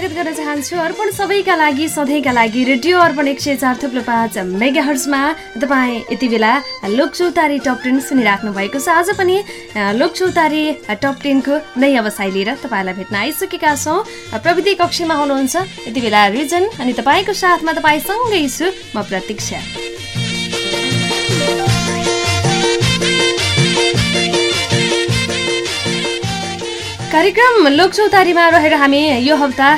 स्वागत गर्न चाहन्छु। अर्पण सबैका लागि सधैँका लागि रेडियो अर्पण एक सय चार थुप्रो पाँच मेगा हर्समा तपाईँ यति बेला लोक चौतारी टप टेन सुनिराख्नु भएको छ। आज पनि लोक चौतारी टप टेनको नयाँ व्यवसाय लिएर तपाईँलाई भेट्न आइसकेका छौँ। प्रविधि कक्षमा हुनुहुन्छ यति बेला रिजन अनि तपाईँको साथमा तपाईँसँगै छु म प्रतीक्षा। कार्यक्रम लोकचौतारीमा रहेर हामी यो हप्ता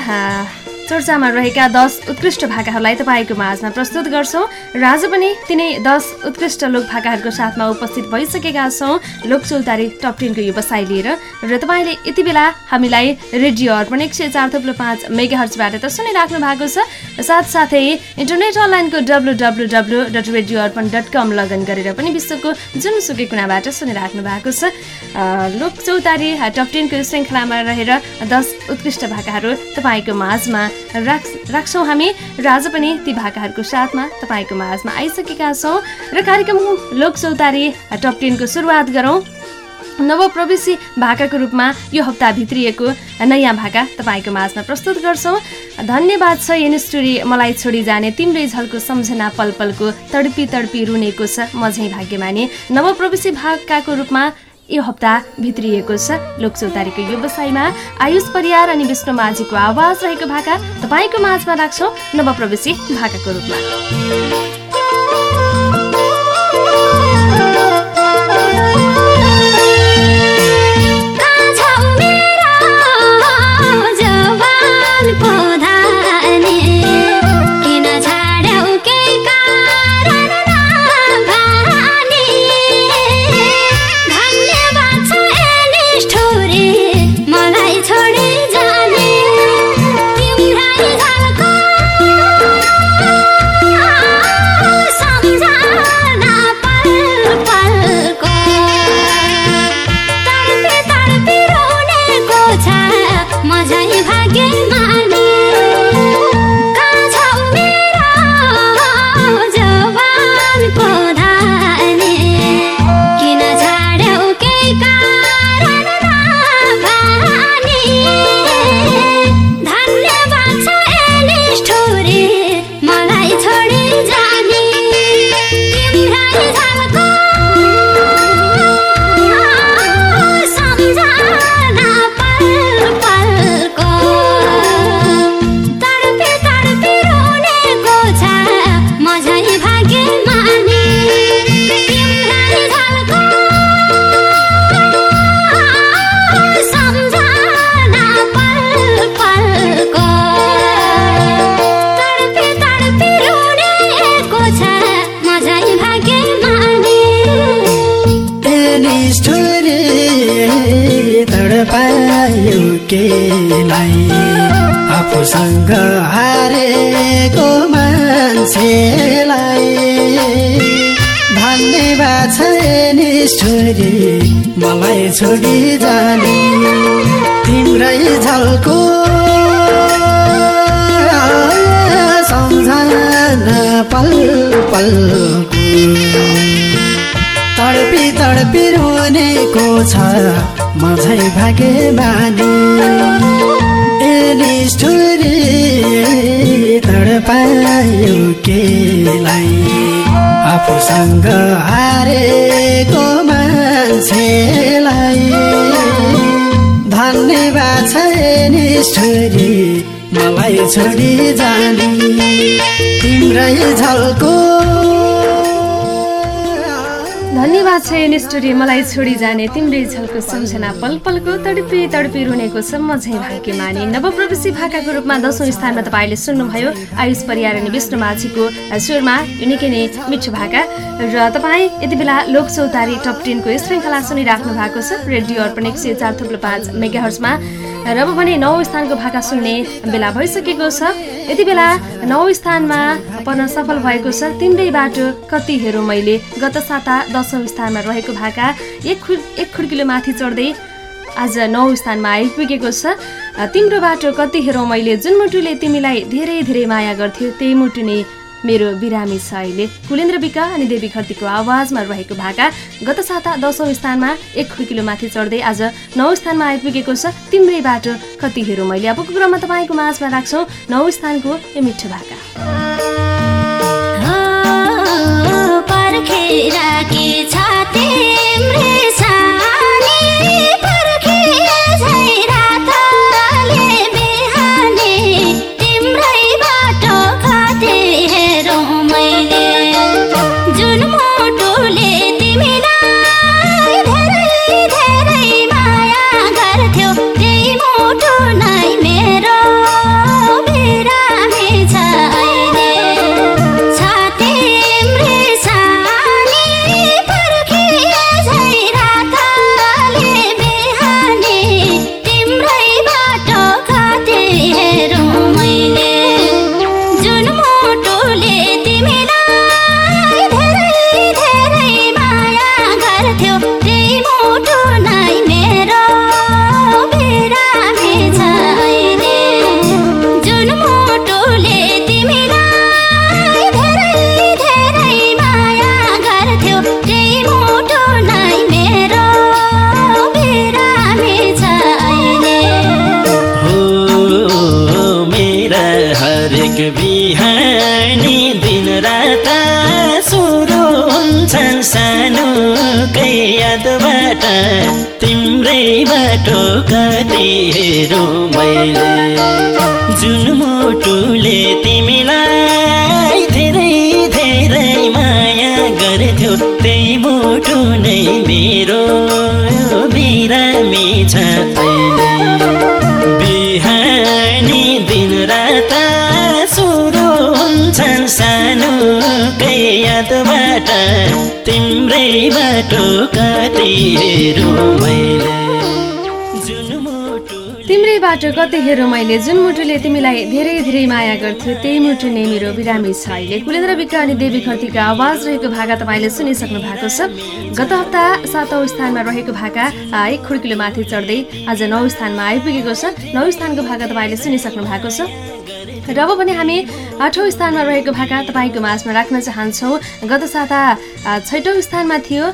चर्चामा रहेका दस उत्कृष्ट भाकाहरूलाई तपाईँको माझमा प्रस्तुत गर्छौँ। र आज पनि तिनै दस उत्कृष्ट लोक भाकाहरूको साथमा उपस्थित भइसकेका छौँ। लोक चौतारी टप टेनको व्यवसाय लिएर र तपाईँले यति बेला हामीलाई रेडियो अर्पण एक सय चार थुप्रो पाँच मेगा हर्चबाट त सुनिराख्नु भएको छ। साथसाथै इन्टरनेट अनलाइनको W W W dot radio Arpan dot com login गरेर पनि विश्वको जुनसुकै कुनाबाट सुनिराख्नु भएको छ। लोक चौतारी टप टेनको श्रृङ्खलामा रहेर दस उत्कृष्ट भाकाहरू तपाईँको माझमा राख्छौँ हामी र आज पनि ती भाकाहरूको साथमा तपाईँको माझमा आइसकेका छौँ र कार्यक्रम लोक चौतारी टप टेनको सुरुवात गरौँ। नवप्रवेशी भाकाको रूपमा यो हप्ता भित्रिएको नयाँ भाका तपाईँको माझमा प्रस्तुत गर्छौँ। धन्यवाद छ स्टोरी मलाई छोडी जाने तिम्रै झल्को सम्झना पल पलको तडपी तडपी रुनेको छ म झैँ भाग्यमानी। नवप्रवेशी भाकाको रूपमा यो हप्ता भित्रिएको छ। लोकचौतारीको व्यवसायमा आयुष परियार अनि विष्णु माझीको आवाज रहेको भाका तपाईँको माझमा राख्छौँ नवप्रवेशी भाकाको रूपमा। केलाई आफूसँग हारेको मान्छेलाई धन्यवाद छ निष्ठुरी मलाई छोडी जाने तिम्रै झल्को सम्झना पल पलको तडपी तडपी रोनेको छ मझै भागे बानी। तडपायो केलाई? आफूसँग हारेको मान्छेलाई। धन्यवाद छ निष्ठुरी मलाई छोडी जाने। तिम्रै झल्को धन्यवाद छ निष्ठुरी मलाई छोडी जाने तिम्रै झल्को सम्झना पल पलको तडपी तडपी रुनेको सम्म झै भाग्य माने। नवप्रवेशी भाकाको रूपमा दसौँ स्थानमा तपाईँले सुन्नुभयो आयुष परियार अनि विष्णु माझीको स्वरमा निकै नै मिठो भाका। र तपाईँ यति बेला लोक चौतारी टप टेनको श्रृङ्खला सुनिराख्नु भएको छ रेडियो अर्पण एक सय चार थुप्रो पाँच मेगाहर्समा र अब भने नौ स्थानको भाका सुन्ने बेला भइसकेको छ। यति बेला नौ स्थानमा पर्न सफल भएको छ तिम्रै बाटो कति हेरौँ मैले। गत साता दसौँ स्थानमा रहेको भाका एक खुड एक खुड्किलो माथि चढ्दै आज नौ स्थानमा आइपुगेको छ। तिम्रो बाटो कति हेरौँ मैले। जुन मुटुले तिमीलाई धेरै धेरै माया गर्थ्यो त्यही मुटु नै मेरो बिरामी अहिले कुलेन्द्र विका अनि देवी खर्तीको आवाजमा रहेको भाका गत साता दसौँ स्थानमा एक खुर्किलो माथि चढ्दै आज नौ स्थानमा आइपुगेको छ। तिम्रै बाटो कति हेरौँ मैले अबको क्रममा तपाईँको माझमा राख्छौँ। नौ स्थानको यो मिठो भाका। छाते हेरौँ मैले। जुन मुटुले तिमीलाई धेरै धेरै माया गर्थ्यो त्यही मुटु नै मेरो बिरामी छ बिहानी दिन रात सुरु हुन्छन् सानो यादबाट तिम्रै बाटो कति हेरौँ मैले। तिम्रै बाटो कति हेरौँ मैले जुन मुटुले तिमीलाई धेरै धेरै माया गर्थ्यो त्यही मुटु नै मेरो बिरामी छ अहिले। कुलेन्द्र विक्र अनि देवी खर्तीको आवाज रहेको भाका तपाईँले सुनिसक्नु भएको छ। गत हप्ता सातौँ स्थानमा रहेको भाका एक खुड्किलो माथि चढ्दै आज नौ स्थानमा आइपुगेको छ। नौ स्थानको भाका तपाईँले सुनिसक्नु भएको छ। र अब पनि हामी आठौँ स्थानमा रहेको भाका तपाईँको माझमा राख्न चाहन्छौँ। गत साता छैटौँ स्थानमा थियो।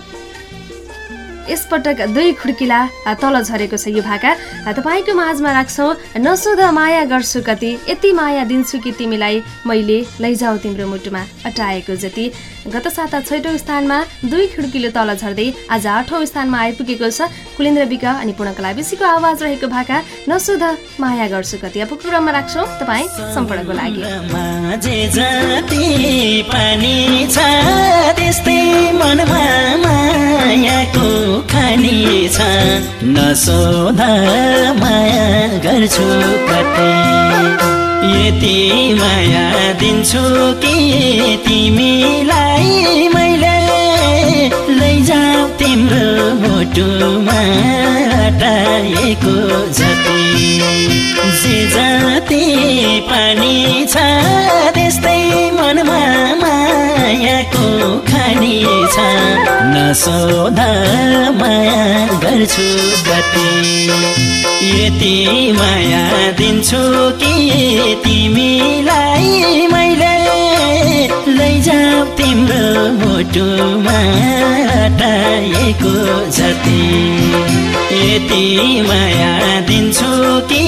यसपटक दुई खुड्किला तल झरेको छ यो भाका। तपाईँको माझमा राख्छौँ नसोध माया गर्छु कति यति माया दिन्छु कि तिमीलाई मैले लैजाऊ तिम्रो मुटुमा अटाएको जति। गत साता छैटौँ स्थानमा दुई खिड्कीले तल झर्दै आज आठौँ स्थानमा आइपुगेको छ। कुलेन्द्र विक अनि पूर्णकला बेसीको आवाज रहेको भाका नसुध माया गर्छु कति। अब क्रममा राख्छौँ। तपाईँ सम्पर्कको लागि। माया गर्छु कतै। यति माया दिन्छु कि तिमीलाई मैले लैजा तिम्रो मुटुमा हटाएको जति जे जति पानी छ त्यस्तै मनमा मायाको खानी छ। नसोधा माया गर्छु कति यति माया दिन्छु कि तिमीलाई मैले। लैजा तिम्रो मुटुमा हटाएको जति। यति माया दिन्छु कि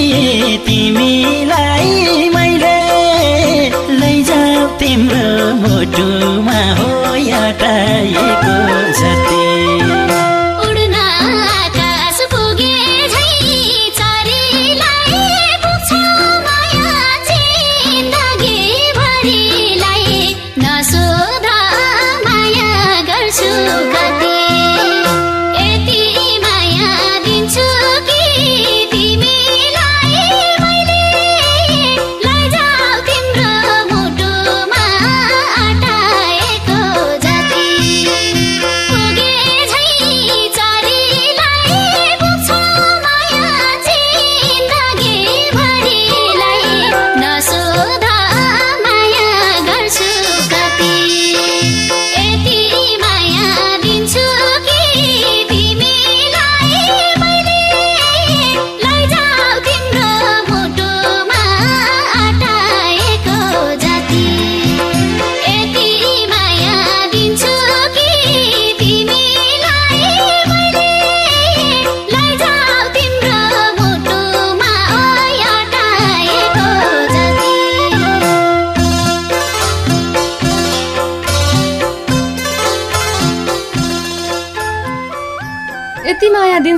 तिमीलाई मैले। लैजा तिम्रो मुटुमा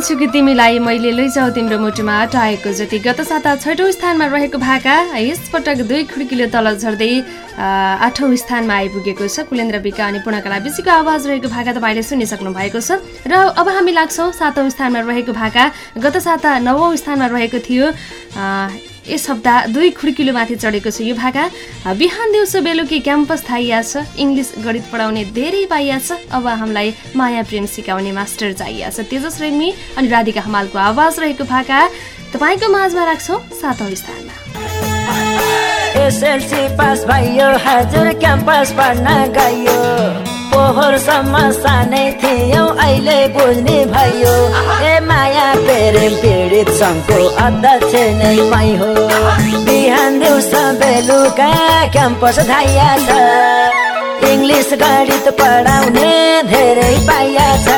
चाहन्छु कि तिमीलाई मैले लैजाऊ तिम्रो मुटुमा अटाएको जति गत साता छैटौँ स्थानमा रहेको भाका। यसपटक दुई खुड्किलो तल झर्दै आठौँ स्थानमा आइपुगेको छ कुलेन्द्र विका अनि पूर्णकला बेसीको आवाज रहेको भाका तपाईँले सुनिसक्नु भएको छ। र अब हामी लाग्छौँ सातौँ स्थानमा रहेको भाका। गत साता नवौँ स्थानमा रहेको थियो। यस हप्ता दुई खुड्किलोमाथि चढेको छ यो भाका। बिहान दिउँसो बेलुकी क्याम्पस थाइया छ इङ्ग्लिस गणित पढाउने धेरै पाइया छ अब हामीलाई माया प्रेम सिकाउने मास्टर चाहिया छ तेजस रेग्मी अनि राधिका हमालको आवाज रहेको भाका। तपाईँको माझमा राख्छौँ सातौँ स्थानमा। एसएलसी पास भयो हजुर क्याम्पस पढ्न गयो। पोहोरसम्म सानै थियौ अहिले बुझ्ने भयो। ए माया प्रेम पीडित सङ्घको अध्यक्ष नै मै हो। बिहान दिउँसो बेलुका क्याम्पस धाइया छ। इङ्ग्लिस गणित पढाउने धेरै पाइया छ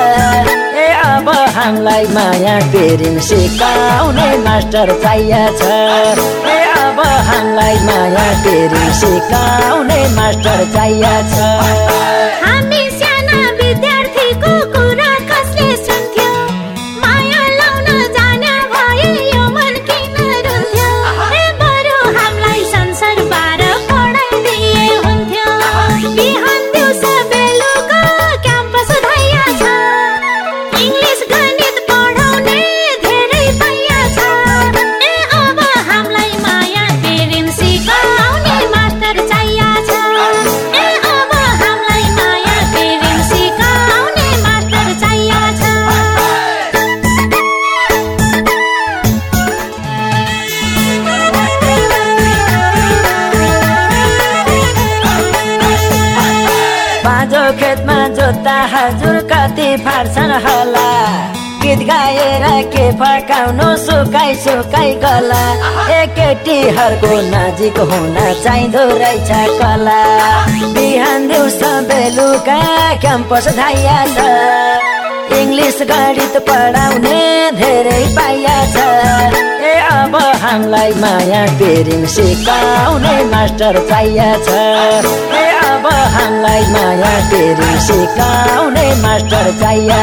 ए अब हामीलाई माया प्रेम सिकाउने मास्टर चाहिया छ ए अब हामीलाई माया प्रेम सिकाउने मास्टर चाहिया छ हजुर कति फार्छन् होला। गीत गाएर के फकाउनु सुकाइ सुकाइ गला। एकेटीहरूको नजिक हुन चाहिँदो रहेछ कला। बिहान दिउँसो बेलुका क्याम्पस धाइया छ इङ्ग्लिस गणित पढाउने धेरै पाइया छ अब हामीलाई माया प्रेम सिकाउने मास्टर चाहिया छ। ए अब हामीलाई माया प्रेम सिकाउने मास्टर चाहिया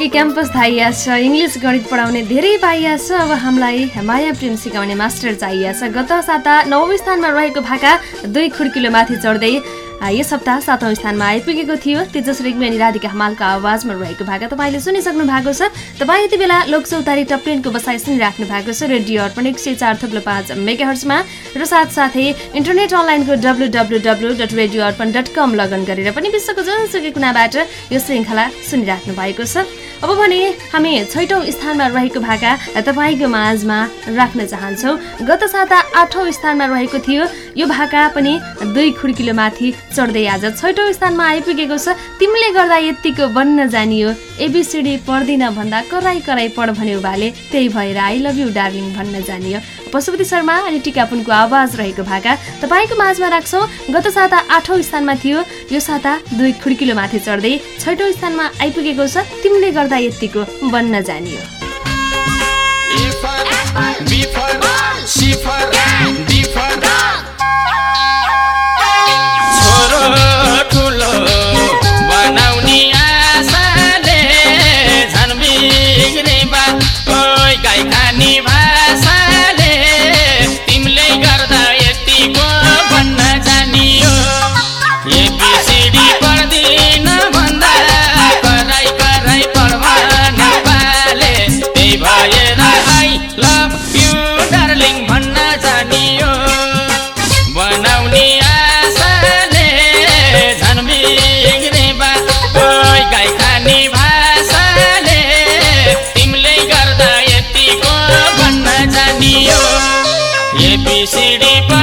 बेलुकी क्याम्पस धाइया छ इङ्ग्लिस गणित पढाउने धेरै पाइया छ अब हामीलाई माया प्रेम सिकाउने मास्टर चाहिया छ गत साता नौ स्थानमा रहेको भाका दुई खुड्किलोमाथि चढ्दै आ, यस हप्ता सातौँ स्थानमा आइपुगेको थियो। तेजस रेग्मी अनि राधिका हमालको आवाजमा रहेको भाका तपाईँले सुनिसक्नु भएको छ। तपाईँ यति बेला लोकचौतारी टप टेनको बसाइ सुनिराख्नु भएको छ। रेडियो अर्पण एक सय चार थप्लो पाँच मेगा हर्समा र साथसाथै इन्टरनेट अनलाइनको W W W dot radio Arpan dot com login गरेर पनि विश्वको जुनसुकै कुनाबाट यो श्रृङ्खला सुनिराख्नु भएको छ। अब भने हामी छैटौँ स्थानमा रहेको भाका तपाईँको माझमा राख्न चाहन्छौँ। गत साता आठौँ स्थानमा रहेको थियो। यो भाका पनि दुई खुड्किलोमाथि चढ्दै आज छैटौँ स्थानमा आइपुगेको छ तिमीले गर्दा यत्तिको बन्न जानियो एबिसिडी पढ्दिन भन्दा कराई कराई पढ भन्यो भाले त्यही भएर आई लभ यु डार्लिङ भन्न जानियो पशुपति शर्मा अनि टिकापुनको आवाज रहेको भाका तपाईँको माझमा राख्छौँ गत साता आठौँ स्थानमा थियो यो साता दुई खुड्किलोमाथि चढ्दै छैटौँ स्थानमा आइपुगेको छ तिमीले गर्दा यत्तिको बन्न जानियो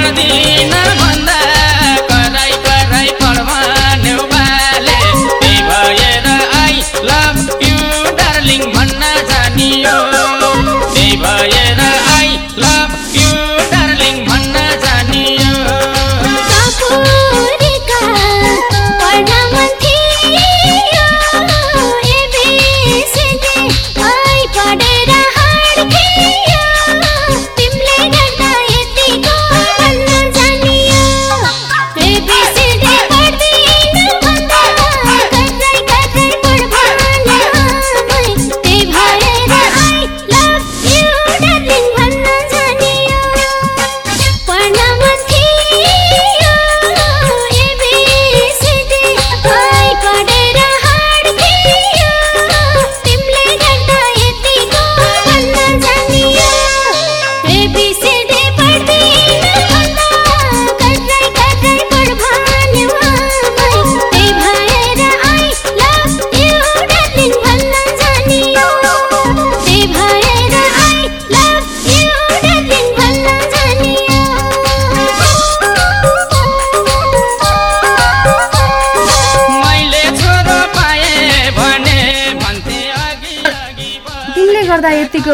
एबिसिडी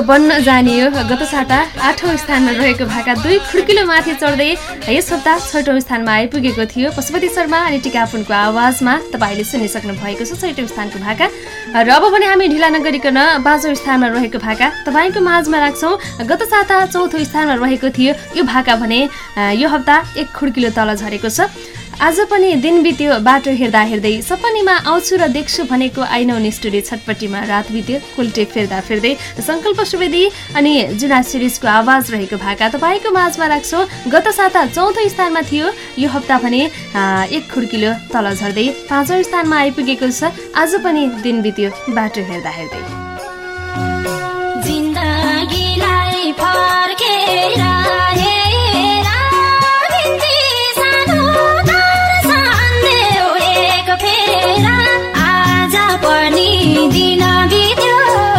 बन्न जानियो गत साता आठौँ स्थानमा रहेको भाका दुई खुड्किलो माथि चढ्दै यस हप्ता छैटौँ स्थानमा आइपुगेको थियो। पशुपति शर्मा अनि टिकापुनको आवाजमा तपाईँले सुनिसक्नु भएको छ छैटौँ स्थानको भाका। र अब भने हामी ढिला नगरिकन पाँचौँ स्थानमा रहेको भाका तपाईँको माझमा राख्छौँ। गत साता चौथो स्थानमा रहेको थियो यो भाका भने यो हप्ता एक खुड्किलो तल झरेको छ। आज पनि दिन बित्यो बाटो हेर्दा हेर्दै सपनीमा आउँछु र देख्छु भनेको आइनौ निष्ठुरी छटपट्टिमा। रात बित्यो कुल्टे फेर्दा फेर्दै। सङ्कल्प सुवेदी अनि जुना सिरिजको आवाज रहेको भाका तपाईँको माझमा राख्छौँ। गत साता चौथो स्थानमा थियो। यो हप्ता भने एक खुड्किलो तल झर्दै पाँचौँ स्थानमा आइपुगेको छ। आज पनि दिन बित्यो बाटो हेर्दा हेर्दै जिन्दगीलाई फर्केर आज पनि दिन बित्यो।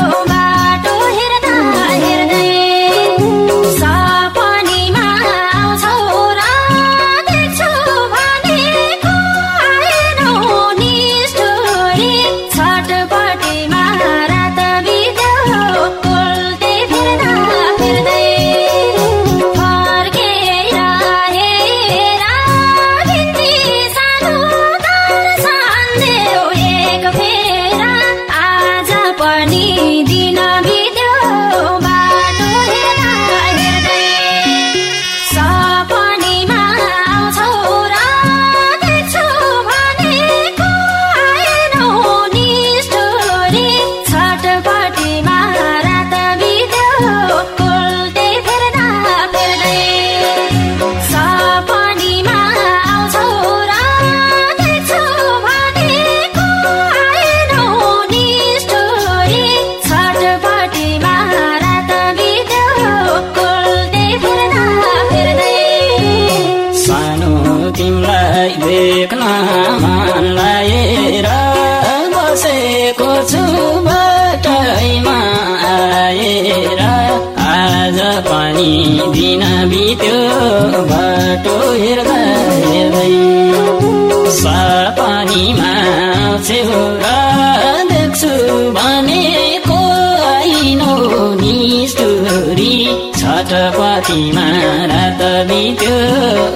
छटपटीमा रात बित्यो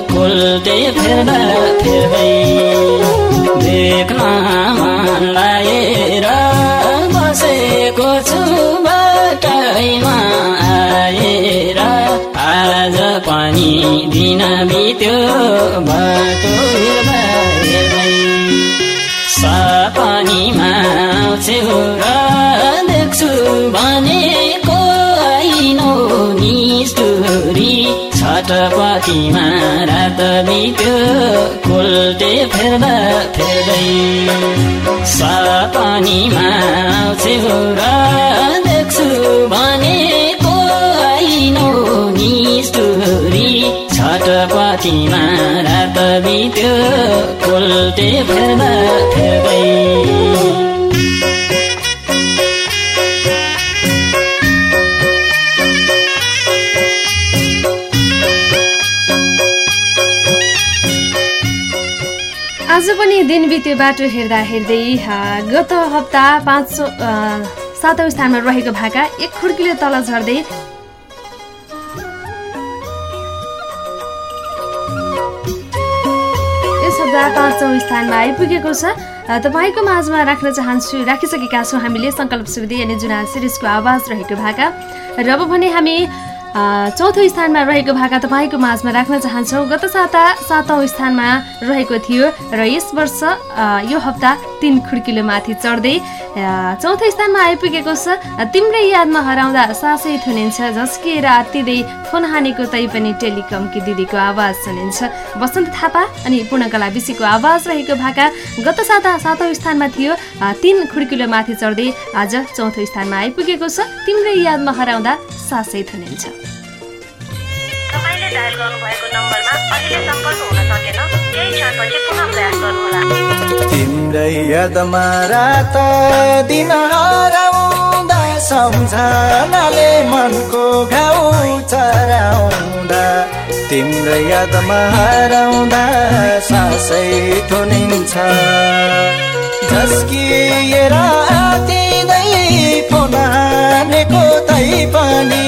कोल्टे फेर्दा। फेर्दै देख्न मन लागेर बसेको छु बाटैमा आएर आज पनि दिन बित्यो बाटो हेर्दा छटपटीमा रात बित्यो कोल्टे फेर्दा फेर्दै। सपनीमा आउँछौ र देख्छु भनेको आइनो निष्ठुरी रात बित्यो कोल्टे फेर्दै आज पनि दिन बित्यो बाटो हेर्दा हेर्दै गत हप्ता पाँच सौ सातौँ स्थानमा रहेको भाका एक खुड्कीले तल झर्दै पाँचौँ स्थानमा आइपुगेको छ। तपाईँको माझमा राख्न चाहन्छु राखिसकेका छौँ हामीले। सङ्कल्प सुविधि अनि जुना सिरिजको आवाज रहेको भाका। र अब भने हामी चौथो स्थानमा रहेको भाका तपाईँको माझमा राख्न चाहन्छौँ। गत साता सातौँ स्थानमा रहेको थियो र यस वर्ष यो हप्ता तिन खुड्किलो माथि चढ्दै चौथो स्थानमा आइपुगेको छ। तिम्रै यादमा हराउँदा सासै थुनिन्छ झस्किएर आत्तिँदै फोन हानेको तै पनि टेलिकमकी दिदीको आवाज सुनिन्छ। वसन्त थापा अनि पूर्णकला विषीको आवाज रहेको भाका गत साता सातौँ स्थानमा थियो। तिन खुड्किलो माथि चढ्दै आज चौथो स्थानमा आइपुगेको छ। तिम्रै यादमा हराउँदा सासै थुनिन्छ। तिम्रै यादमा रात दिन हराउँदा सम्झनाले मनको घाउ चराउँदा। तिम्रै यादमा हराउँदा सासै थुनिन्छ झस्किएर आतिँदै फोन तै पनि।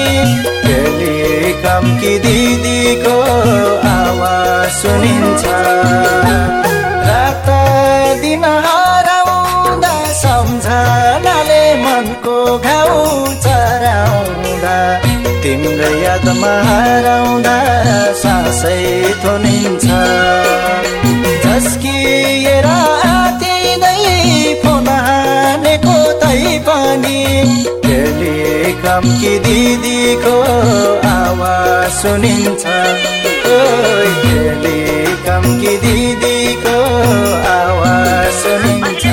टेलिकमकी दिदीको आवाज सुनिन्छ। रात दिन हराउँदा सम्झनाले मनको घाउ चराउँदा तिम्रो यादमा हराउँदा सासै थुनिन्छ। झस्किएर आतिँदै फोन हानेको तै पनि टेलिकमकी दिदीको आवाज सुनिन्छ। टेलिकमकी दिदीको आवाज सुनिन्छ।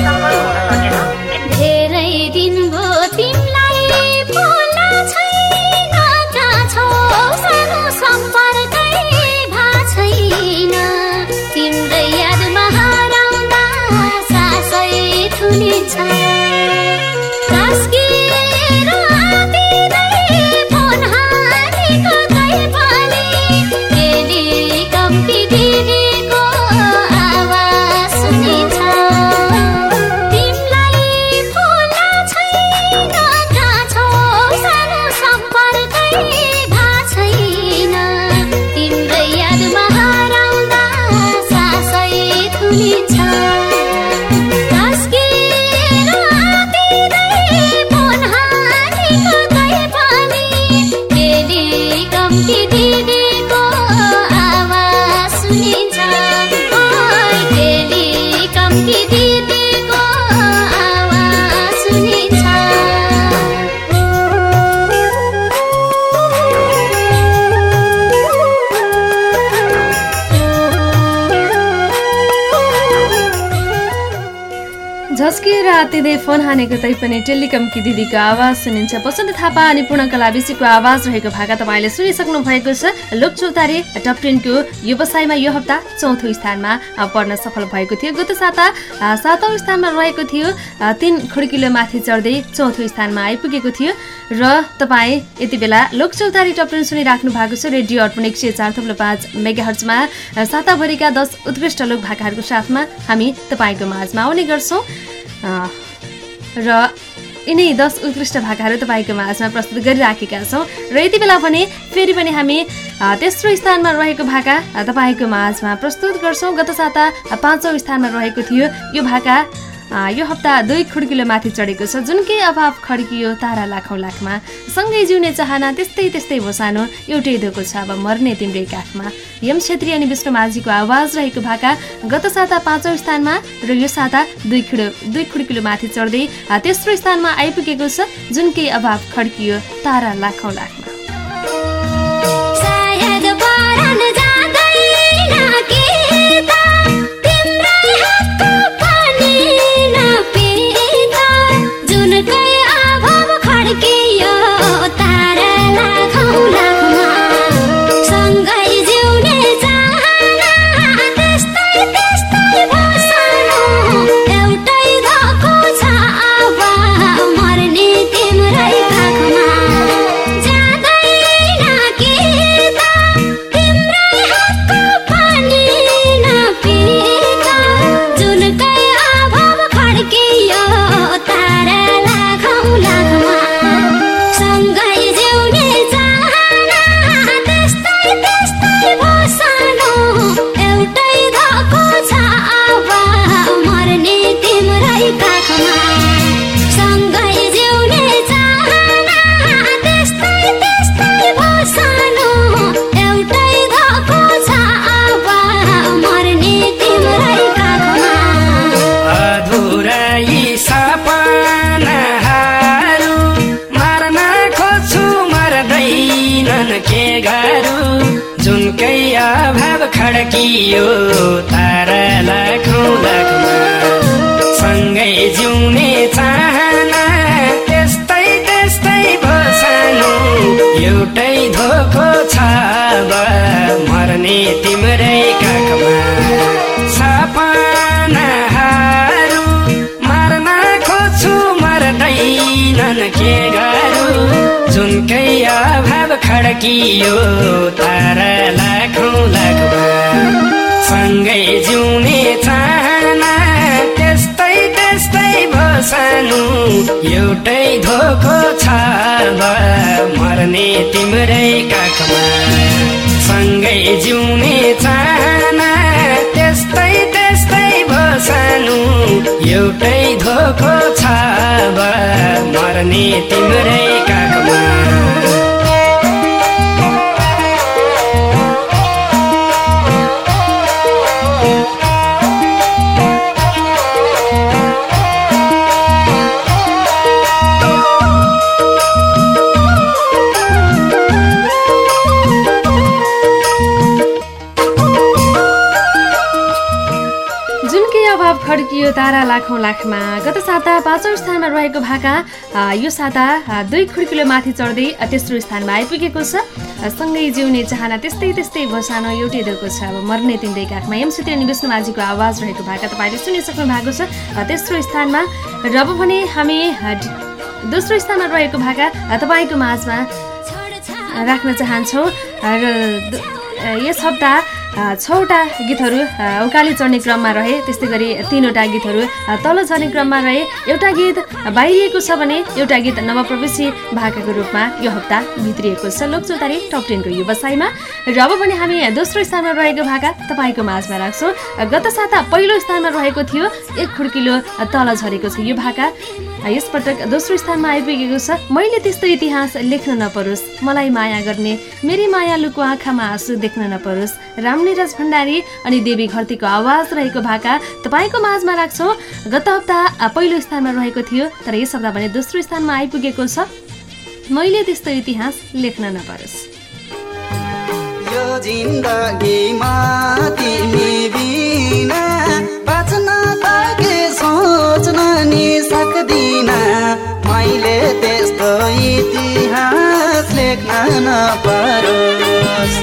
आत्तिँदै फोन हानेको तै पनि टेलिकमकी दिदीको आवाज सुनिन्छ। बसन्त थापा अनि पूर्णकला विषीको आवाज रहेको भाका तपाईँले सुनिसक्नु भएको छ। लोक चौतारी टप टेनको व्यवसायमा यो हप्ता चौथो स्थानमा पर्न सफल भएको थियो। गत साता सातौँ स्थानमा रहेको थियो। तिन खुड्किलो माथि चढ्दै चौथो स्थानमा आइपुगेको थियो। र तपाईँ यति बेला लोक चौतारी टप टेन सुनिराख्नु भएको छ। रेडियो अर्पण एक सय चार थप्लो पाँच मेगा हर्चमा साताभरिका दस उत्कृष्ट लोक भाकाहरूको साथमा हामी तपाईँको माझमा आउने गर्छौँ। र यिनै दस उत्कृष्ट भाकाहरू तपाईँको माझमा प्रस्तुत गरिराखेका छौँ। र यति बेला भने फेरि पनि हामी तेस्रो स्थानमा रहेको भाका तपाईँको माझमा प्रस्तुत गर्छौँ। गत साता पाँचौँ स्थानमा रहेको थियो यो भाका। यो हप्ता दुई खुड्किलो माथि चढेको छ। जुनकै अभाव खड्कियो तारा लाखौँ लाखमा। सँगै जिउने चाहना त्यस्तै त्यस्तै भोसानो एउटै धोको छ अब मर्ने तिम्रै काखमा। यम छेत्री अनि विष्णु माझीको आवाज रहेको भाका गत साता पाँचौँ स्थानमा र यो साता दुई खुडो दुई खुड्किलो माथि चढ्दै तेस्रो स्थानमा आइपुगेको छ जुनकै अभाव खड्कियो तारा लाखौँ लाखमा। बन्धन के जुनकै अभाव खड्कियो तारा लाखौँ लाखमा सँगै जिउने चाहना त्यस्तै त्यस्तै भसानु एउटै धोको छ मर्ने तिम्रै काखमा सपा मर्दैनन् के गरौँ जुनकै अभाव खड्कियो तारा लाखौँ लाखमा सँगै जिउने चाहना त्यस्तै त्यस्तै भसानु एउटै धोको छ मर्ने तिम्रै काखमा। सँगै जिउने चाहना त्यस्तै त्यस्तै भसानु एउटै धोको छ मर्ने तिम्रै काखमा। तारा लाखौँ लाखमा गत साता पाँचौँ स्थानमा रहेको भाका यो साता दुई खुड्किलो माथि चढ्दै तेस्रो स्थानमा आइपुगेको छ। सँगै जिउने चाहना त्यस्तै त्यस्तै भसानो एउटै दिएको छ। अब मर्ने तिम्रै काखमा एमसिटी अनि विष्णुमाझीको आवाज रहेको भाका तपाईँले सुनिसक्नु भएको छ। तेस्रो स्थानमा र अब भने हामी दोस्रो स्थानमा रहेको भाका तपाईँको माझमा राख्न चाहन्छौँ। र यस हप्ता छवटा गीतहरू उकाली चढ्ने क्रममा रहे त्यस्तै गरी तिनवटा गीतहरू तल झर्ने क्रममा रहे एउटा गीत बाहिरिएको छ भने एउटा गीत नवप्रवेशी भाकाको रूपमा यो हप्ता भित्रिएको छ। लोकचौतारी टप टेनको व्यवसायमा र अब भने हामी दोस्रो स्थानमा रहेको भाका तपाईँको माझमा राख्छौँ। गत साता पहिलो स्थानमा रहेको थियो एक खुड्किलो तल झरेको छ यो भाका। यसपटक दोस्रो स्थानमा आइपुगेको छ। मैले त्यस्तो इतिहास लेख्न नपरोस्। मलाई माया गर्ने मेरी मायालुको आँखामा आँसु देख्न नपरोस्। रामनिराज भण्डारी अनि देवी घरतीको आवाज रहेको भाका तपाईँको माझमा राख्छौँ। गत हप्ता पहिलो स्थानमा रहेको थियो तर यस हप्ता भने दोस्रो स्थानमा आइपुगेको छ। मैले त्यस्तो इतिहास लेख्न नपरोस्। यो सोच्न नि सक्दिन। मैले त्यस्तो इतिहास लेख्न नपरोस्।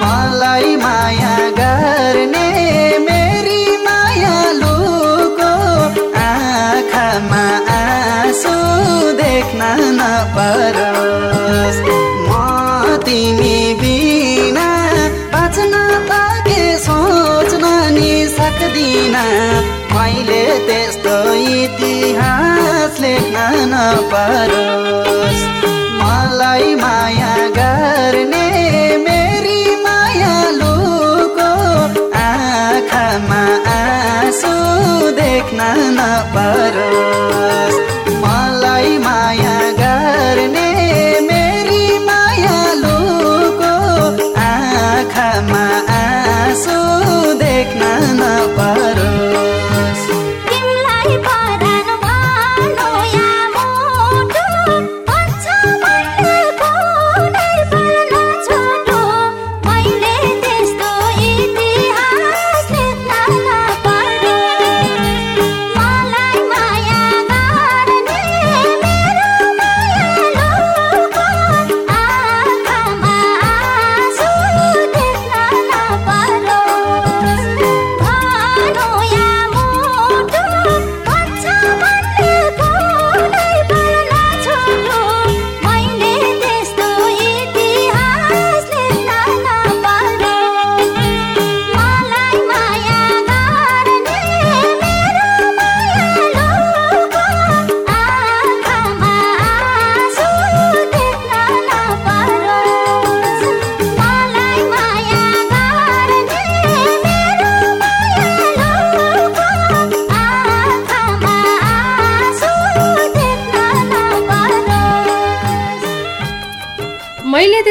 मलाई माया गर्ने मेरी मायालुको आँखामा आँसु देख्न नपरोस्। म तिमी बिना बाँच्न ताके सोच्न नि सक्दिन। मैले लेख्न नपरोस्। मलाई माया गर्ने मेरी मायालुको आँखामा आँसु देख्न नपरोस्।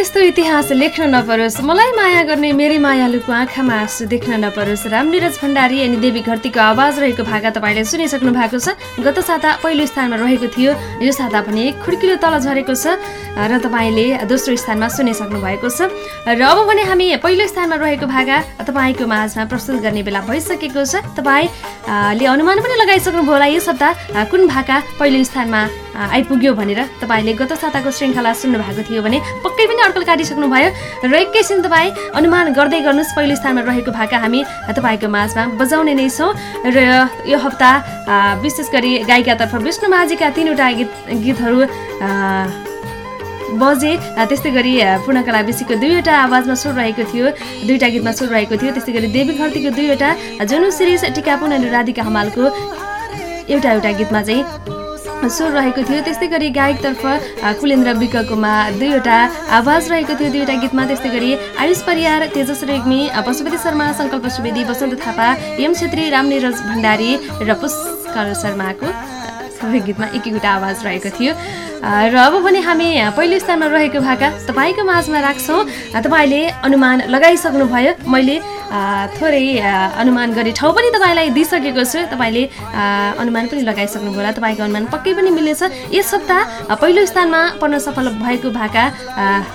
त्यस्तो इतिहास लेख्न नपरोस्। मलाई माया गर्ने मेरी मायालुको आँखामा आँसु देख्न नपरोस्। रामनिरज भण्डारी अनि देवी घरतीको आवाज रहेको भाका तपाईँले सुनिसक्नु भएको छ। गत साता पहिलो स्थानमा रहेको थियो। यो साता एक खुड्किलो तल झरेको छ र तपाईँले दोस्रो स्थानमा सुनिसक्नु भएको छ। र अब भने हामी पहिलो स्थानमा रहेको भाका तपाईँको माझमा प्रस्तुत गर्ने बेला भइसकेको छ। तपाईँले अनुमान पनि लगाइसक्नु भयो होला यस हप्ता अ, कुन भाका पहिलो स्थानमा आइपुग्यो भनेर तपाईँले गत साताको श्रृङ्खला सुन्नु भएको थियो भने पक्कै पनि अड्कल काटिसक्नु भयो र एकैछिन तपाईँ अनुमान गर्दै गर्नुहोस् पहिलो स्थानमा रहेको भाका हामी तपाईँको माझमा बजाउने नै छौँ। र यो हप्ता विशेष गरी गायिकातर्फ विष्णु माझीका तिनवटा गीत गीतहरू बजे त्यस्तै गरी पूर्णकला बेसीको दुईवटा आवाजमा सुर रहेको थियो दुईवटा गीतमा सुर रहेको थियो त्यस्तै गरी देवी घरतीको दुईवटा जनु शिरीष टिकापुन अनि राधिका हमालको एउटा एउटा गीतमा चाहिँ सुर रहेको थियो। त्यस्तै गरी गायकतर्फ कुलेन्द्र विककोमा दुईवटा आवाज रहेको थियो। दुईवटा गीतमा त्यस्तै गरी आयुष परियार तेजस रेग्मी पशुपति शर्मा सङ्कल्प सुवेदी वसन्त थापा एम छेत्री रामनिरज भण्डारी र पुष्कर शर्माको सबै गीतमा एक एकवटा आवाज रहेको थियो। र अब भने हामी पहिलो स्थानमा रहेको भाका तपाईँको माझमा राख्छौँ। तपाईँले अनुमान लगाइसक्नुभयो। मैले थोरै अनुमान गरे ठाउँ पनि तपाईँलाई दिइसकेको छु। तपाईँले अनुमान पनि लगाइसक्नुभयो होला। तपाईँको अनुमान पक्कै पनि मिल्नेछ। यस सप्ताह पहिलो स्थानमा पर्न सफल भएको भाका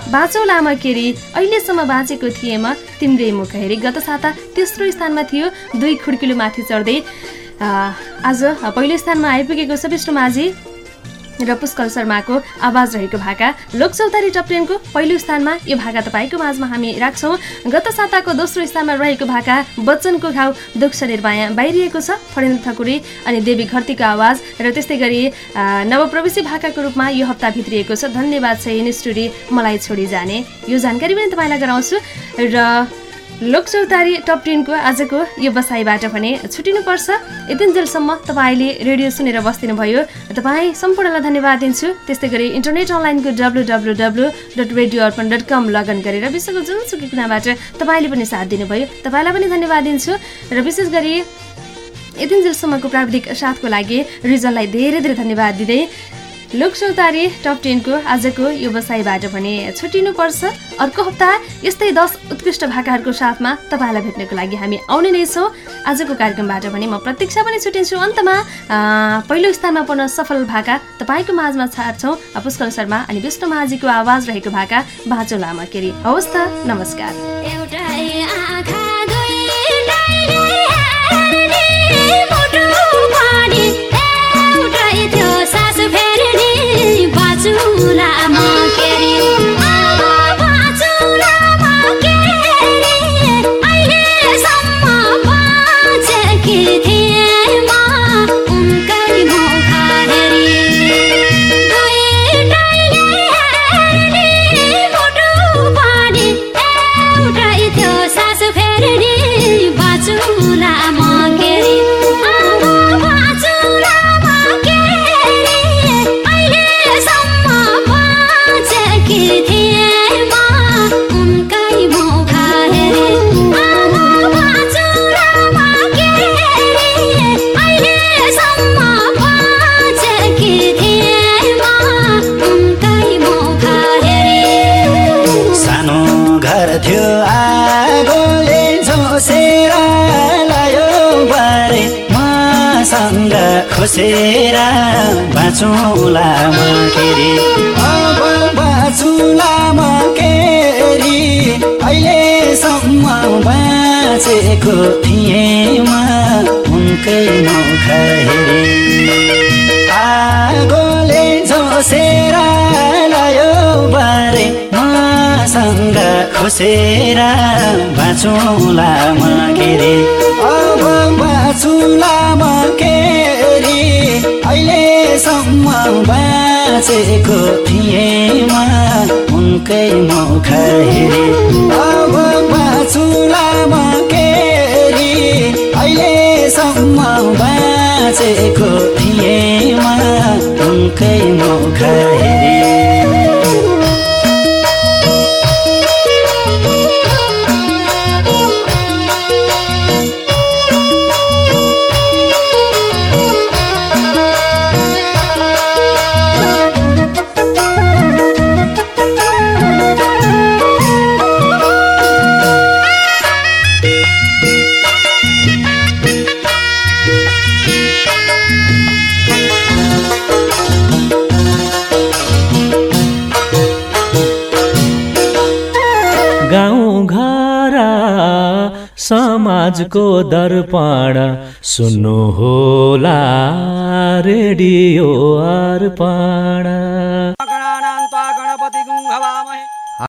बाँचौ लामा केरी अहिलेसम्म बाँचेको थिएँ म तिम्रै मुख हेरी गत साता तेस्रो स्थानमा थियो। दुई खुड्किलो माथि चढ्दै आज पहिलो स्थानमा आइपुगेको छ विष्णु माझी र पुष्कर शर्माको आवाज रहेको भाका। लोकचौतारी टप टेनको पहिलो स्थानमा यो भाका तपाईँको माझमा हामी राख्छौँ। गत साताको दोस्रो स्थानमा रहेको भाका बच्चनको घाउ दुख बायाँ बाहिरिएको छ फरेन्द्र ठकुरी अनि देवी घरतीको आवाज र त्यस्तै गरी नवप्रवेशी भाकाको रूपमा यो हप्ता भित्रिएको छ। धन्यवाद छ इन्स्टुरी मलाई छोडी जाने। यो जानकारी पनि तपाईँलाई गराउँछु। र लोकचौतारी टप टेनको आजको यो बसाइबाट भने छुटिनुपर्छ। यतिन्जेलसम्म तपाईँले रेडियो सुनेर बस्दिनुभयो। तपाईँ सम्पूर्णलाई धन्यवाद दिन्छु। त्यस्तै गरी इन्टरनेट अनलाइनको W W W dot radio Arpan dot com login गरेर विश्वको जुनसुकै कुनाबाट तपाईँले पनि साथ दिनुभयो। तपाईँलाई पनि धन्यवाद दिन्छु। र विशेष गरी यतिन्जेलसम्मको प्राविधिक साथको लागि रिजललाई धेरै धेरै धन्यवाद दिँदै लोकसौतारी टप टेनको आजको यो बसाइबाट भने छुट्टिनुपर्छ अर्को हप्ता यस्तै दस उत्कृष्ट भाकाहरूको साथमा तपाईँलाई भेट्नको लागि हामी आउने नै छौँ। आजको कार्यक्रमबाट भने म प्रतीक्षा पनि छुटिन्छु। अन्तमा पहिलो स्थानमा पर्न सफल भाका तपाईँको माझमा छाड्छौँ। पुष्कर शर्मा अनि विष्णु माझीको आवाज रहेको भाका बाँचो लामा केरी। हवस् त नमस्कार। एउटै बाँचौँला म केरी। अब बाँचुला म केरी। अहिलेसम्म बाँचेको थिएँ म उनकै मुख आगोले झोसेर लायो बारे मसँग खोसेर। बाँचौँला म केरी। अब बाँचुला बाँचेको थिएँ म उनकै मुख हेरी। अब बाँचुला म केरी अहिलेसम्म बाँचेको थिएँ म उनकै मुख हेरी। समाजको दर्पण सुन्नु होला रेडियो अर्पण। गणपतिगुं हवामहे